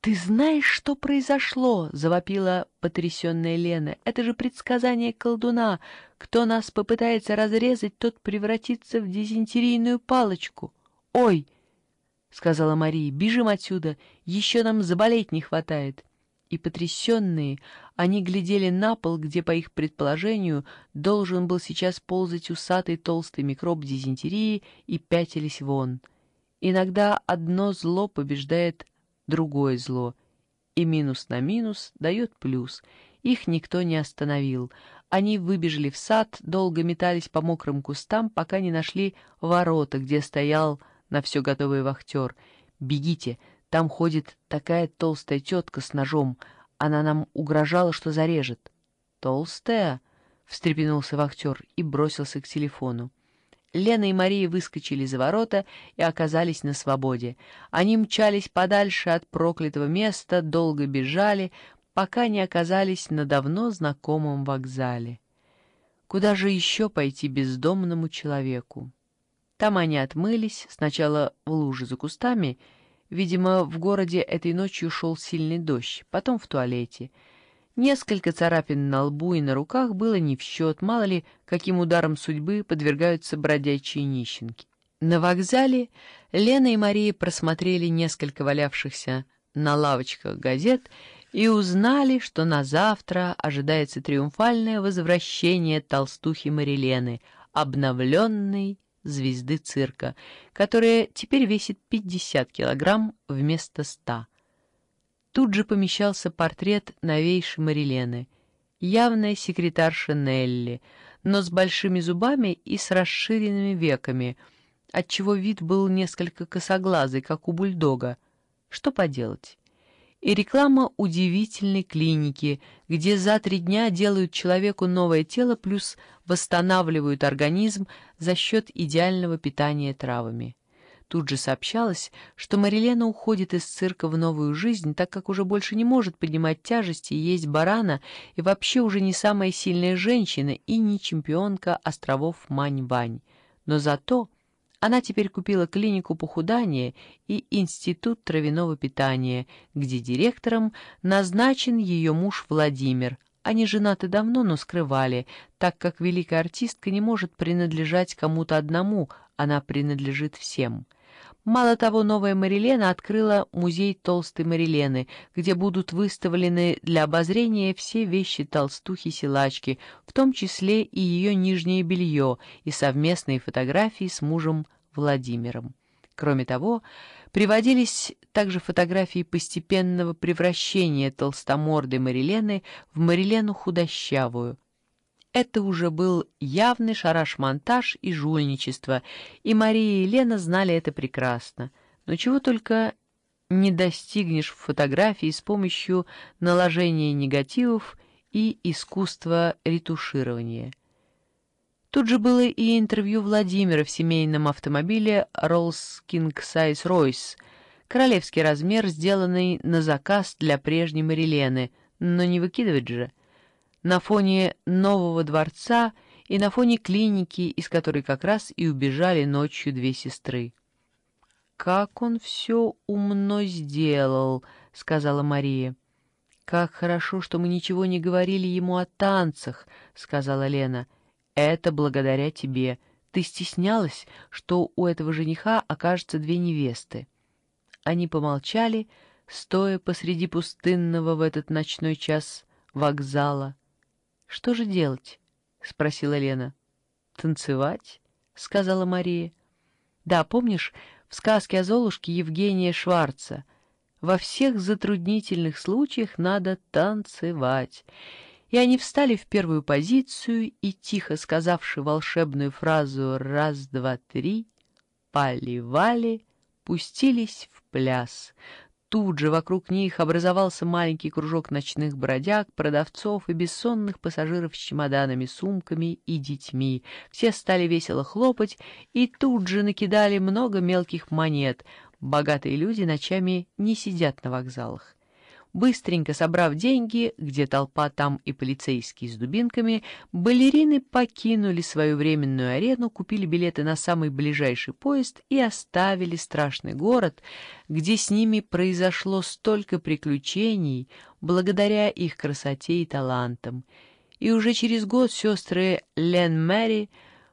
«Ты знаешь, что произошло?» — завопила потрясенная Лена. «Это же предсказание колдуна. Кто нас попытается разрезать, тот превратится в дизентерийную палочку». «Ой!» — сказала Мария. «Бежим отсюда. Еще нам заболеть не хватает». И потрясенные, они глядели на пол, где, по их предположению, должен был сейчас ползать усатый толстый микроб дизентерии, и пятились вон. Иногда одно зло побеждает другое зло, и минус на минус дает плюс. Их никто не остановил. Они выбежали в сад, долго метались по мокрым кустам, пока не нашли ворота, где стоял на все готовый вахтер. «Бегите, там ходит такая толстая тетка с ножом. Она нам угрожала, что зарежет». «Толстая?» — встрепенулся вахтер и бросился к телефону. Лена и Мария выскочили за ворота и оказались на свободе. Они мчались подальше от проклятого места, долго бежали, пока не оказались на давно знакомом вокзале. Куда же еще пойти бездомному человеку? Там они отмылись, сначала в луже за кустами, видимо, в городе этой ночью шел сильный дождь, потом в туалете — Несколько царапин на лбу и на руках было не в счет, мало ли, каким ударом судьбы подвергаются бродячие нищенки. На вокзале Лена и Мария просмотрели несколько валявшихся на лавочках газет и узнали, что на завтра ожидается триумфальное возвращение толстухи Марилены, обновленной звезды цирка, которая теперь весит 50 килограмм вместо 100. Тут же помещался портрет новейшей Марилены, явная секретарша Нелли, но с большими зубами и с расширенными веками, отчего вид был несколько косоглазый, как у бульдога. Что поделать? И реклама удивительной клиники, где за три дня делают человеку новое тело плюс восстанавливают организм за счет идеального питания травами. Тут же сообщалось, что Марилена уходит из цирка в новую жизнь, так как уже больше не может поднимать тяжести и есть барана, и вообще уже не самая сильная женщина и не чемпионка островов Мань-Бань. Но зато она теперь купила клинику похудания и институт травяного питания, где директором назначен ее муж Владимир. Они женаты давно, но скрывали, так как великая артистка не может принадлежать кому-то одному, она принадлежит всем. Мало того, новая Марилена открыла музей толстой Марилены, где будут выставлены для обозрения все вещи толстухи-силачки, в том числе и ее нижнее белье и совместные фотографии с мужем Владимиром. Кроме того, приводились также фотографии постепенного превращения толстомордой Марилены в Марилену худощавую, это уже был явный шараш-монтаж и жульничество, и Мария и Лена знали это прекрасно. Но чего только не достигнешь в фотографии с помощью наложения негативов и искусства ретуширования. Тут же было и интервью Владимира в семейном автомобиле Rolls King Size Royce, королевский размер, сделанный на заказ для прежней Марилены, но не выкидывать же — на фоне нового дворца и на фоне клиники, из которой как раз и убежали ночью две сестры. «Как он все умно сделал», — сказала Мария. «Как хорошо, что мы ничего не говорили ему о танцах», — сказала Лена. «Это благодаря тебе. Ты стеснялась, что у этого жениха окажется две невесты». Они помолчали, стоя посреди пустынного в этот ночной час вокзала. «Что же делать?» — спросила Лена. «Танцевать?» — сказала Мария. «Да, помнишь, в сказке о Золушке Евгения Шварца во всех затруднительных случаях надо танцевать». И они встали в первую позицию и, тихо сказавши волшебную фразу «раз, два, три», поливали, пустились в пляс, Тут же вокруг них образовался маленький кружок ночных бродяг, продавцов и бессонных пассажиров с чемоданами, сумками и детьми. Все стали весело хлопать и тут же накидали много мелких монет. Богатые люди ночами не сидят на вокзалах. Быстренько собрав деньги, где толпа, там и полицейские с дубинками, балерины покинули свою временную арену, купили билеты на самый ближайший поезд и оставили страшный город, где с ними произошло столько приключений благодаря их красоте и талантам. И уже через год сестры Лен Мэри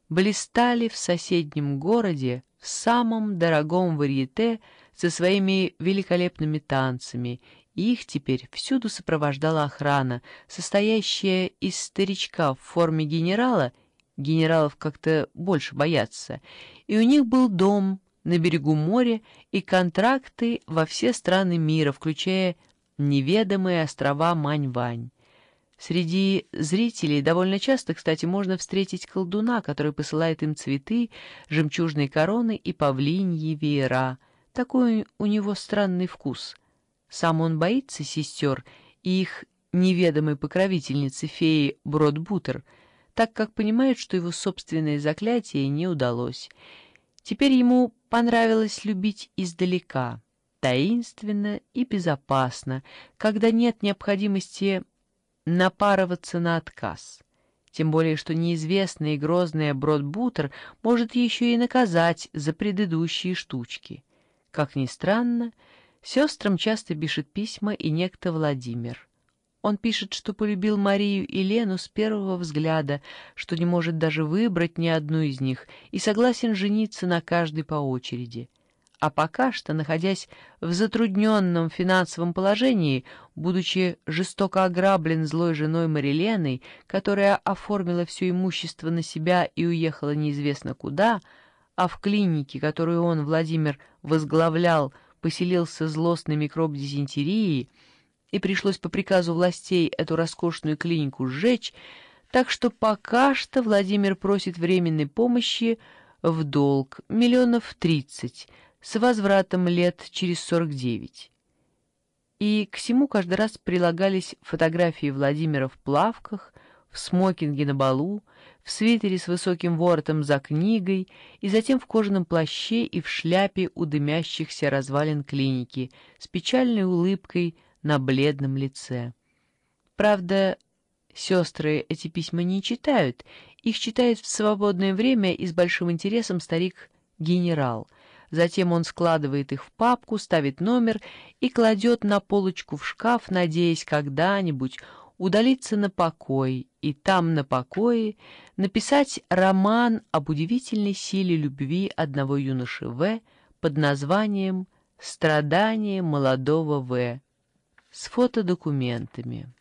блистали в соседнем городе в самом дорогом варьете со своими великолепными танцами их теперь всюду сопровождала охрана, состоящая из старичка в форме генерала, генералов как-то больше боятся, и у них был дом на берегу моря и контракты во все страны мира, включая неведомые острова Мань-Вань. Среди зрителей довольно часто, кстати, можно встретить колдуна, который посылает им цветы, жемчужные короны и павлиньи веера. Такой у него странный вкус — сам он боится сестер и их неведомой покровительницы феи Бродбутер, так как понимает, что его собственное заклятие не удалось. Теперь ему понравилось любить издалека, таинственно и безопасно, когда нет необходимости напарываться на отказ. Тем более, что неизвестная и грозная Бродбутер может еще и наказать за предыдущие штучки. Как ни странно, Сестрам часто пишет письма и некто Владимир. Он пишет, что полюбил Марию и Лену с первого взгляда, что не может даже выбрать ни одну из них и согласен жениться на каждой по очереди. А пока что, находясь в затрудненном финансовом положении, будучи жестоко ограблен злой женой Мариленой, которая оформила все имущество на себя и уехала неизвестно куда, а в клинике, которую он, Владимир, возглавлял, поселился злостный микроб дизентерии, и пришлось по приказу властей эту роскошную клинику сжечь, так что пока что Владимир просит временной помощи в долг миллионов тридцать с возвратом лет через сорок девять. И к всему каждый раз прилагались фотографии Владимира в плавках, в смокинге на балу, в свитере с высоким воротом за книгой и затем в кожаном плаще и в шляпе у дымящихся развалин клиники с печальной улыбкой на бледном лице. Правда, сестры эти письма не читают, их читает в свободное время и с большим интересом старик-генерал. Затем он складывает их в папку, ставит номер и кладет на полочку в шкаф, надеясь когда-нибудь удалиться на покой и там на покое написать роман об удивительной силе любви одного юноши В под названием «Страдания молодого В» с фотодокументами.